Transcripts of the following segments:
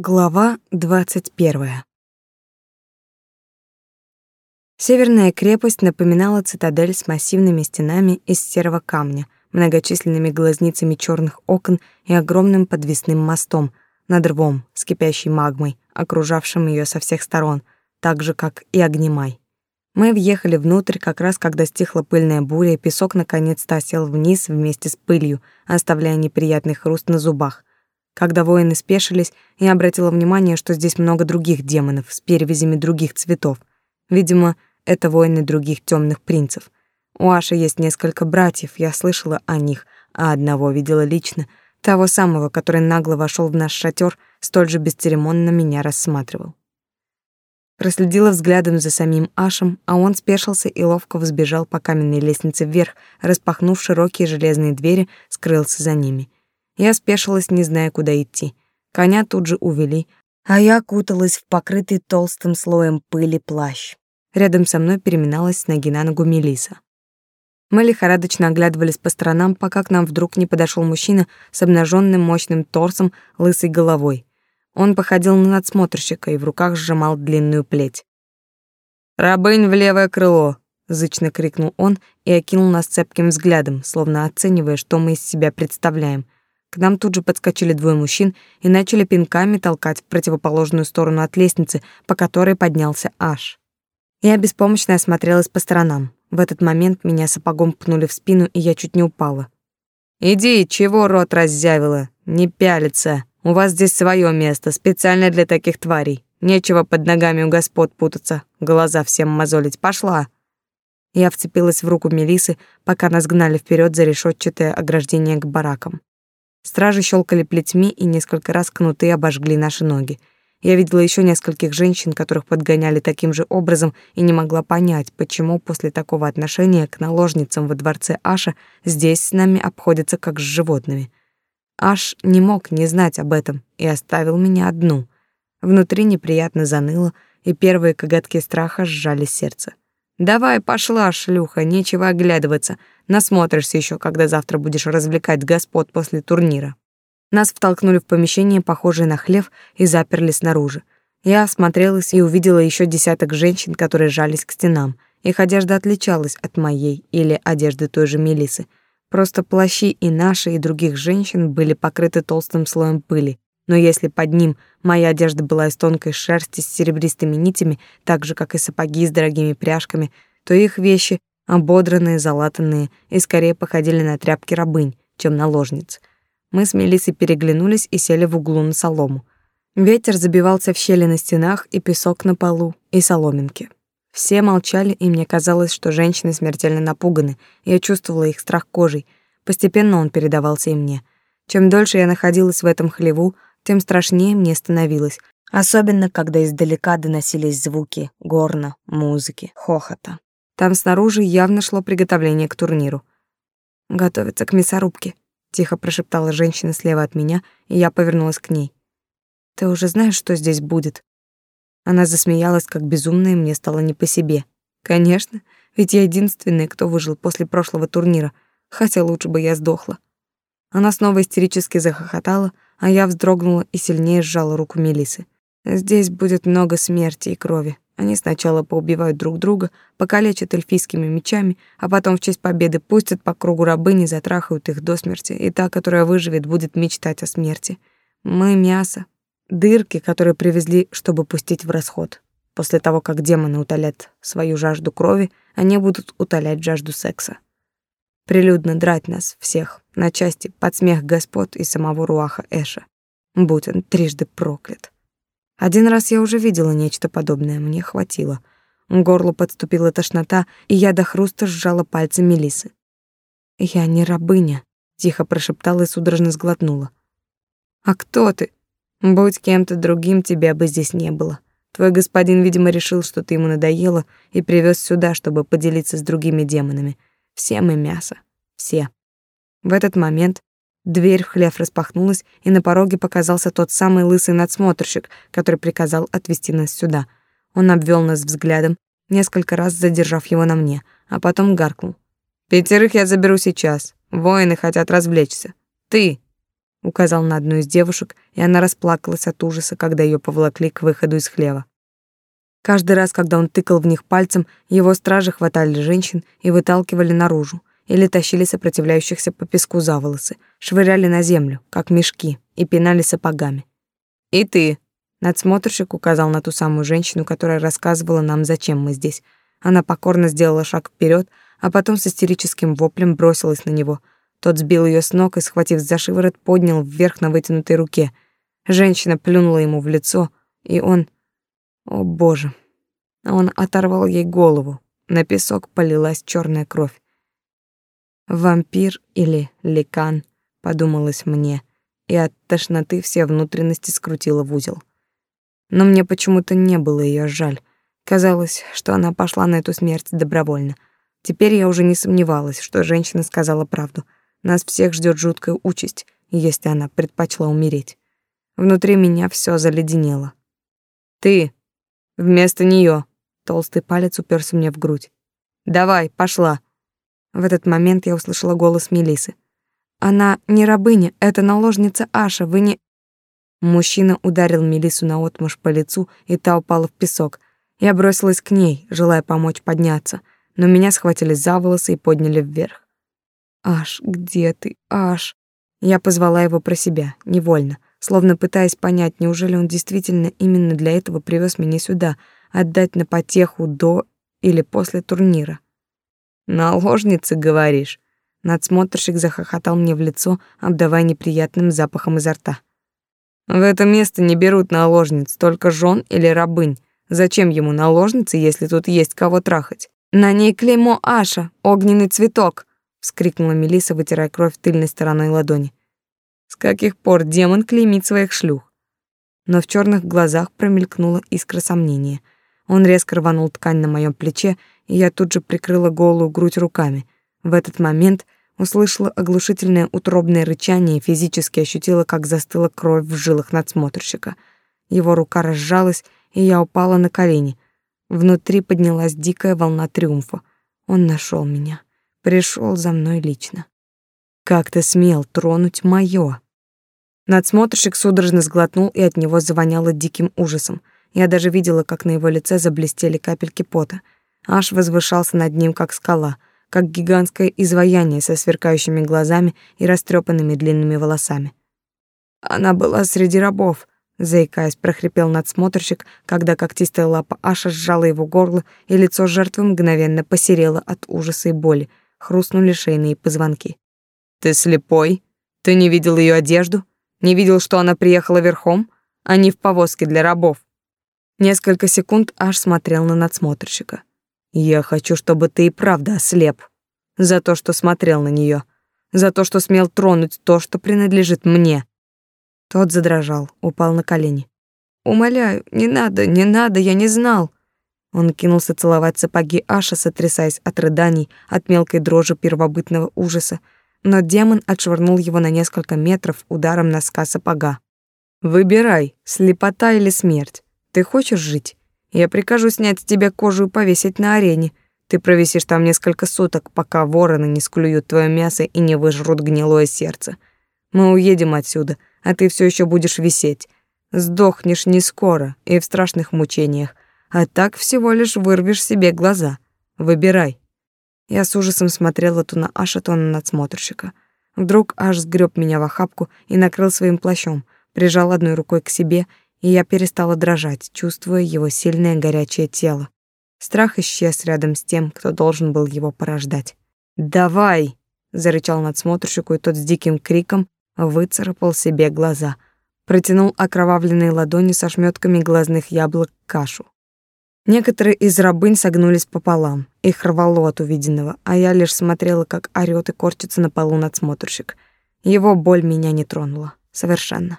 Глава двадцать первая. Северная крепость напоминала цитадель с массивными стенами из серого камня, многочисленными глазницами черных окон и огромным подвесным мостом над рвом с кипящей магмой, окружавшим ее со всех сторон, так же, как и огнемай. Мы въехали внутрь как раз, когда стихла пыльная буря, и песок наконец-то осел вниз вместе с пылью, оставляя неприятный хруст на зубах. Когда воины спешились, я обратила внимание, что здесь много других демонов с перевязями других цветов. Видимо, это воины других темных принцев. У Аши есть несколько братьев, я слышала о них, а одного видела лично, того самого, который нагло вошел в наш шатер, столь же бесцеремонно меня рассматривал. Проследила взглядом за самим Ашем, а он спешился и ловко взбежал по каменной лестнице вверх, распахнув широкие железные двери, скрылся за ними — я спешилась, не зная, куда идти. Коня тут же увели, а я куталась в покрытый толстым слоем пыли плащ. Рядом со мной переминалась с ноги на ногу Мелиса. Мы лихорадочно оглядывались по сторонам, пока к нам вдруг не подошел мужчина с обнаженным мощным торсом, лысой головой. Он походил на надсмотрщика и в руках сжимал длинную плеть. «Рабынь в левое крыло!» — зычно крикнул он и окинул нас цепким взглядом, словно оценивая, что мы из себя представляем — к нам тут же подскочили двое мужчин и начали пинками толкать в противоположную сторону от лестницы, по которой поднялся Аш. Я беспомощно осмотрелась по сторонам. В этот момент меня сапогом пнули в спину, и я чуть не упала. «Иди, чего рот раззявила? Не пялиться. У вас здесь свое место, специально для таких тварей. Нечего под ногами у господ путаться, глаза всем мозолить. Пошла!» Я вцепилась в руку Мелисы, пока нас гнали вперед за решетчатое ограждение к баракам. Стражи щелкали плетьми, и несколько раз кнуты обожгли наши ноги. Я видела еще нескольких женщин, которых подгоняли таким же образом, и не могла понять, почему после такого отношения к наложницам во дворце Аша здесь с нами обходятся как с животными. Аш не мог не знать об этом и оставил меня одну. Внутри неприятно заныло, и первые коготки страха сжали сердце. Давай, пошла, шлюха, нечего оглядываться. Насмотришься еще, когда завтра будешь развлекать господ после турнира. Нас втолкнули в помещение, похожее на хлев, и заперли снаружи. Я осмотрелась и увидела еще десяток женщин, которые жались к стенам. Их одежда отличалась от моей или одежды той же Мелисы. Просто плащи и наши, и других женщин были покрыты толстым слоем пыли, но если под ним моя одежда была из тонкой шерсти с серебристыми нитями, так же, как и сапоги с дорогими пряжками, то их вещи, ободранные, залатанные, и скорее походили на тряпки рабынь, чем на ложниц. Мы с Мелиссой переглянулись и сели в углу на солому. Ветер забивался в щели на стенах, и песок на полу, и соломинки. Все молчали, и мне казалось, что женщины смертельно напуганы. Я чувствовала их страх кожей. Постепенно он передавался и мне. Чем дольше я находилась в этом хлеву, тем страшнее мне становилось, особенно когда издалека доносились звуки горна, музыки, хохота. Там снаружи явно шло приготовление к турниру. «Готовится к мясорубке», — тихо прошептала женщина слева от меня, и я повернулась к ней. «Ты уже знаешь, что здесь будет?» Она засмеялась, как безумная, и мне стало не по себе. «Конечно, ведь я единственная, кто выжил после прошлого турнира, хотя лучше бы я сдохла». Она снова истерически захохотала, а я вздрогнула и сильнее сжала руку Мелисы. Здесь будет много смерти и крови. Они сначала поубивают друг друга, покалечат эльфийскими мечами, а потом в честь победы пустят по кругу рабыни, затрахают их до смерти, и та, которая выживет, будет мечтать о смерти. Мы — мясо, дырки, которые привезли, чтобы пустить в расход. После того, как демоны утолят свою жажду крови, они будут утолять жажду секса прилюдно драть нас всех на части под смех господ и самого Руаха Эша. Будь он трижды проклят. Один раз я уже видела нечто подобное, мне хватило. К горлу подступила тошнота, и я до хруста сжала пальцы Мелисы. «Я не рабыня», — тихо прошептала и судорожно сглотнула. «А кто ты? Будь кем-то другим, тебя бы здесь не было. Твой господин, видимо, решил, что ты ему надоела, и привез сюда, чтобы поделиться с другими демонами. Все мы мясо. Все. В этот момент дверь в хлев распахнулась, и на пороге показался тот самый лысый надсмотрщик, который приказал отвезти нас сюда. Он обвел нас взглядом, несколько раз задержав его на мне, а потом гаркнул. «Пятерых я заберу сейчас. Воины хотят развлечься. Ты!» указал на одну из девушек, и она расплакалась от ужаса, когда ее поволокли к выходу из хлева. Каждый раз, когда он тыкал в них пальцем, его стражи хватали женщин и выталкивали наружу, или тащили сопротивляющихся по песку за волосы, швыряли на землю, как мешки, и пинали сапогами. «И ты!» — надсмотрщик указал на ту самую женщину, которая рассказывала нам, зачем мы здесь. Она покорно сделала шаг вперед, а потом с истерическим воплем бросилась на него. Тот сбил ее с ног и, схватив за шиворот, поднял вверх на вытянутой руке. Женщина плюнула ему в лицо, и он... О, боже! Он оторвал ей голову. На песок полилась черная кровь. Вампир или ликан, подумалось мне, и от тошноты все внутренности скрутило в узел. Но мне почему-то не было ее жаль. Казалось, что она пошла на эту смерть добровольно. Теперь я уже не сомневалась, что женщина сказала правду. Нас всех ждет жуткая участь, если она предпочла умереть. Внутри меня все заледенело. Ты вместо нее. Толстый палец уперся мне в грудь. Давай, пошла. В этот момент я услышала голос Мелисы. Она не рабыня, это наложница Аша, вы не Мужчина ударил Мелису наотмашь по лицу, и та упала в песок. Я бросилась к ней, желая помочь подняться, но меня схватили за волосы и подняли вверх. Аш, где ты, Аш? Я позвала его про себя, невольно, словно пытаясь понять, неужели он действительно именно для этого привез меня сюда, отдать на потеху до или после турнира. Наложницы, говоришь? Надсмотрщик захохотал мне в лицо, обдавая неприятным запахом изо рта. В это место не берут наложниц, только жен или рабынь. Зачем ему наложницы, если тут есть кого трахать? На ней клеймо Аша, огненный цветок, вскрикнула Мелиса, вытирая кровь тыльной стороной ладони. С каких пор демон клеймит своих шлюх? Но в черных глазах промелькнула искра сомнения. Он резко рванул ткань на моем плече, и я тут же прикрыла голую грудь руками. В этот момент услышала оглушительное утробное рычание и физически ощутила, как застыла кровь в жилах надсмотрщика. Его рука разжалась, и я упала на колени. Внутри поднялась дикая волна триумфа. Он нашел меня, пришел за мной лично. Как ты смел тронуть моё? Надсмотрщик судорожно сглотнул, и от него завоняло диким ужасом. Я даже видела, как на его лице заблестели капельки пота — Аж возвышался над ним, как скала, как гигантское изваяние со сверкающими глазами и растрепанными длинными волосами. Она была среди рабов, заикаясь, прохрипел надсмотрщик, когда когтистая лапа Аша сжала его горло, и лицо жертвы мгновенно посерело от ужаса и боли, хрустнули шейные позвонки. Ты слепой? Ты не видел ее одежду? Не видел, что она приехала верхом, не в повозке для рабов? Несколько секунд Аш смотрел на надсмотрщика. Я хочу, чтобы ты и правда ослеп. За то, что смотрел на нее, За то, что смел тронуть то, что принадлежит мне. Тот задрожал, упал на колени. Умоляю, не надо, не надо, я не знал. Он кинулся целовать сапоги Аша, сотрясаясь от рыданий, от мелкой дрожи первобытного ужаса, но демон отшвырнул его на несколько метров ударом носка сапога. Выбирай, слепота или смерть. Ты хочешь жить? Я прикажу снять с тебя кожу и повесить на арене. Ты провисишь там несколько суток, пока вороны не склюют твое мясо и не выжрут гнилое сердце. Мы уедем отсюда, а ты все еще будешь висеть. Сдохнешь не скоро и в страшных мучениях, а так всего лишь вырвешь себе глаза. Выбирай. Я с ужасом смотрела то на Аша, то на надсмотрщика. Вдруг Аш сгреб меня в охапку и накрыл своим плащом, прижал одной рукой к себе и я перестала дрожать, чувствуя его сильное горячее тело. Страх исчез рядом с тем, кто должен был его порождать. «Давай!» — зарычал надсмотрщику, и тот с диким криком выцарапал себе глаза, протянул окровавленные ладони со шмётками глазных яблок кашу. Некоторые из рабынь согнулись пополам, их рвало от увиденного, а я лишь смотрела, как орёт и корчится на полу надсмотрщик. Его боль меня не тронула. Совершенно.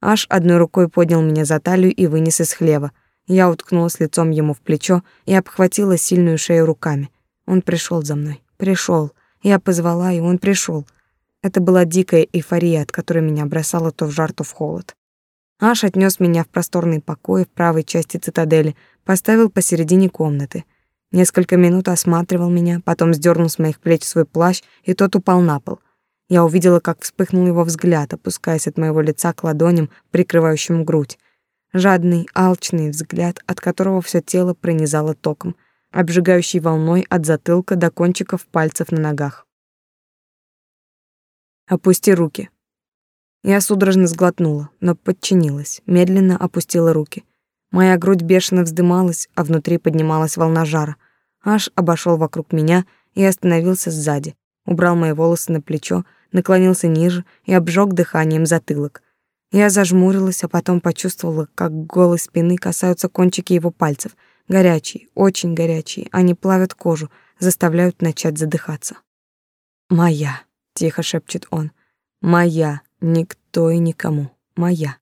Аж одной рукой поднял меня за талию и вынес из хлева. Я уткнулась лицом ему в плечо и обхватила сильную шею руками. Он пришел за мной. Пришел. Я позвала, и он пришел. Это была дикая эйфория, от которой меня бросало то в жар, то в холод. Аш отнес меня в просторный покой в правой части цитадели, поставил посередине комнаты. Несколько минут осматривал меня, потом сдернул с моих плеч свой плащ, и тот упал на пол. Я увидела, как вспыхнул его взгляд, опускаясь от моего лица к ладоням, прикрывающим грудь. Жадный, алчный взгляд, от которого все тело пронизало током, обжигающий волной от затылка до кончиков пальцев на ногах. «Опусти руки». Я судорожно сглотнула, но подчинилась, медленно опустила руки. Моя грудь бешено вздымалась, а внутри поднималась волна жара. Аж обошел вокруг меня и остановился сзади, убрал мои волосы на плечо, наклонился ниже и обжег дыханием затылок. Я зажмурилась, а потом почувствовала, как голой спины касаются кончики его пальцев. Горячие, очень горячие, они плавят кожу, заставляют начать задыхаться. «Моя», — тихо шепчет он, — «моя, никто и никому, моя».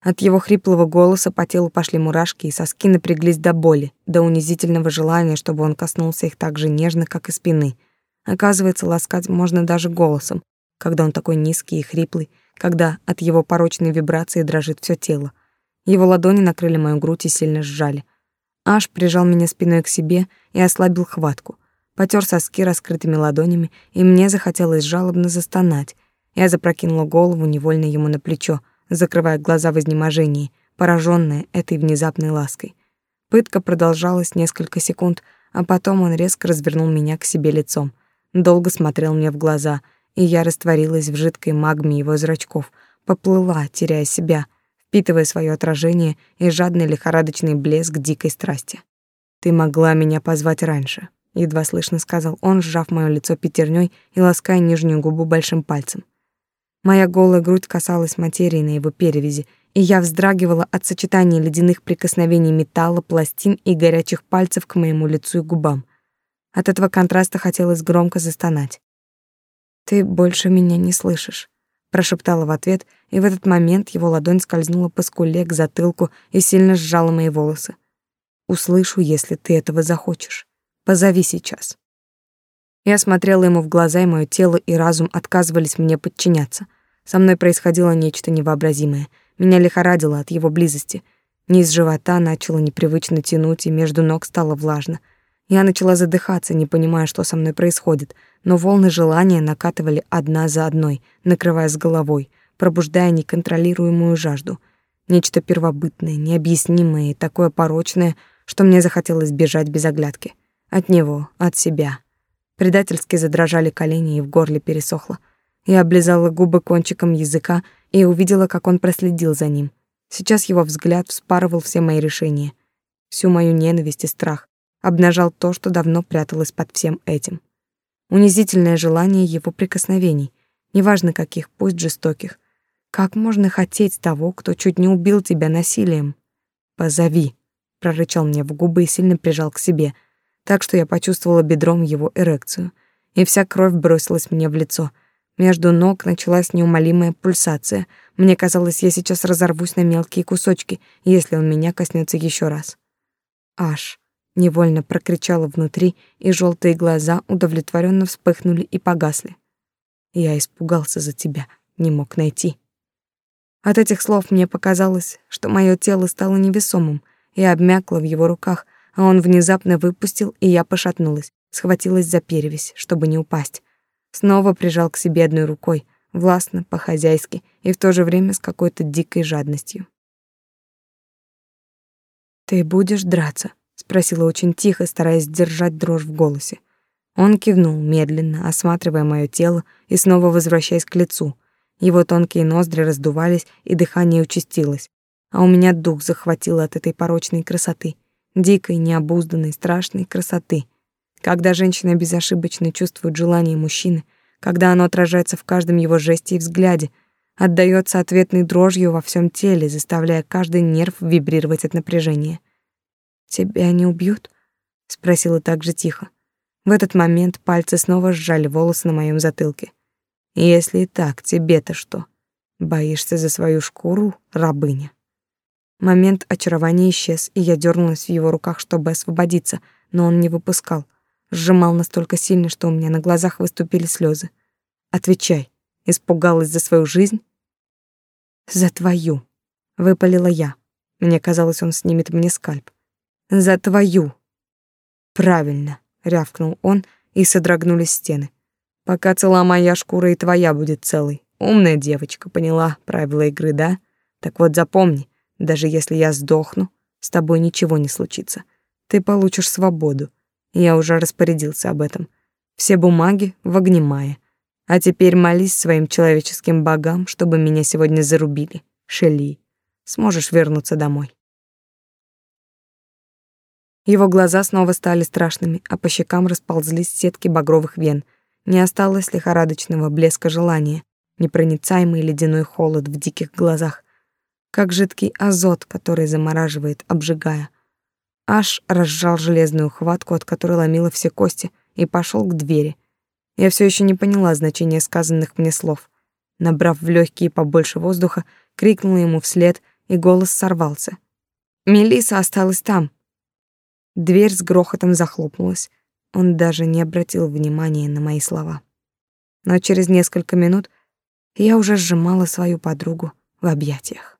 От его хриплого голоса по телу пошли мурашки, и соски напряглись до боли, до унизительного желания, чтобы он коснулся их так же нежно, как и спины — Оказывается, ласкать можно даже голосом, когда он такой низкий и хриплый, когда от его порочной вибрации дрожит все тело. Его ладони накрыли мою грудь и сильно сжали. Аш прижал меня спиной к себе и ослабил хватку. Потер соски раскрытыми ладонями, и мне захотелось жалобно застонать. Я запрокинула голову невольно ему на плечо, закрывая глаза в изнеможении, пораженная этой внезапной лаской. Пытка продолжалась несколько секунд, а потом он резко развернул меня к себе лицом долго смотрел мне в глаза, и я растворилась в жидкой магме его зрачков, поплыла, теряя себя, впитывая свое отражение и жадный лихорадочный блеск дикой страсти. «Ты могла меня позвать раньше», — едва слышно сказал он, сжав моё лицо пятерней и лаская нижнюю губу большим пальцем. Моя голая грудь касалась материи на его перевязи, и я вздрагивала от сочетания ледяных прикосновений металла, пластин и горячих пальцев к моему лицу и губам. От этого контраста хотелось громко застонать. «Ты больше меня не слышишь», — прошептала в ответ, и в этот момент его ладонь скользнула по скуле к затылку и сильно сжала мои волосы. «Услышу, если ты этого захочешь. Позови сейчас». Я смотрела ему в глаза, и мое тело и разум отказывались мне подчиняться. Со мной происходило нечто невообразимое. Меня лихорадило от его близости. Низ живота начало непривычно тянуть, и между ног стало влажно — я начала задыхаться, не понимая, что со мной происходит, но волны желания накатывали одна за одной, накрывая с головой, пробуждая неконтролируемую жажду. Нечто первобытное, необъяснимое и такое порочное, что мне захотелось бежать без оглядки. От него, от себя. Предательски задрожали колени и в горле пересохло. Я облизала губы кончиком языка и увидела, как он проследил за ним. Сейчас его взгляд вспарывал все мои решения, всю мою ненависть и страх, обнажал то, что давно пряталось под всем этим. Унизительное желание его прикосновений, неважно каких, пусть жестоких. Как можно хотеть того, кто чуть не убил тебя насилием? Позови, прорычал мне в губы и сильно прижал к себе, так что я почувствовала бедром его эрекцию, и вся кровь бросилась мне в лицо. Между ног началась неумолимая пульсация. Мне казалось, я сейчас разорвусь на мелкие кусочки, если он меня коснется еще раз. Аж невольно прокричала внутри, и желтые глаза удовлетворенно вспыхнули и погасли. Я испугался за тебя, не мог найти. От этих слов мне показалось, что мое тело стало невесомым. Я обмякла в его руках, а он внезапно выпустил, и я пошатнулась, схватилась за перевязь, чтобы не упасть. Снова прижал к себе одной рукой, властно, по-хозяйски и в то же время с какой-то дикой жадностью. Ты будешь драться, спросила очень тихо, стараясь сдержать дрожь в голосе. Он кивнул медленно, осматривая мое тело и снова возвращаясь к лицу. Его тонкие ноздри раздувались, и дыхание участилось. А у меня дух захватило от этой порочной красоты, дикой, необузданной, страшной красоты. Когда женщина безошибочно чувствует желание мужчины, когда оно отражается в каждом его жесте и взгляде, отдаётся ответной дрожью во всем теле, заставляя каждый нерв вибрировать от напряжения. Тебя не убьют? спросила так же тихо. В этот момент пальцы снова сжали волосы на моем затылке. Если так, тебе-то что? Боишься за свою шкуру, рабыня? Момент очарования исчез, и я дернулась в его руках, чтобы освободиться, но он не выпускал. Сжимал настолько сильно, что у меня на глазах выступили слезы. Отвечай. Испугалась за свою жизнь? За твою, выпалила я. Мне казалось, он снимет мне скальп. За твою. Правильно, рявкнул он, и содрогнулись стены. Пока цела моя шкура и твоя будет целой. Умная девочка, поняла правила игры, да? Так вот запомни, даже если я сдохну, с тобой ничего не случится. Ты получишь свободу. Я уже распорядился об этом. Все бумаги в огнемае. А теперь молись своим человеческим богам, чтобы меня сегодня зарубили. Шели. Сможешь вернуться домой. Его глаза снова стали страшными, а по щекам расползлись сетки багровых вен. Не осталось лихорадочного блеска желания, непроницаемый ледяной холод в диких глазах, как жидкий азот, который замораживает, обжигая. Аш разжал железную хватку, от которой ломило все кости, и пошел к двери. Я все еще не поняла значения сказанных мне слов. Набрав в легкие побольше воздуха, крикнула ему вслед, и голос сорвался. Мелиса осталась там. Дверь с грохотом захлопнулась. Он даже не обратил внимания на мои слова. Но через несколько минут я уже сжимала свою подругу в объятиях.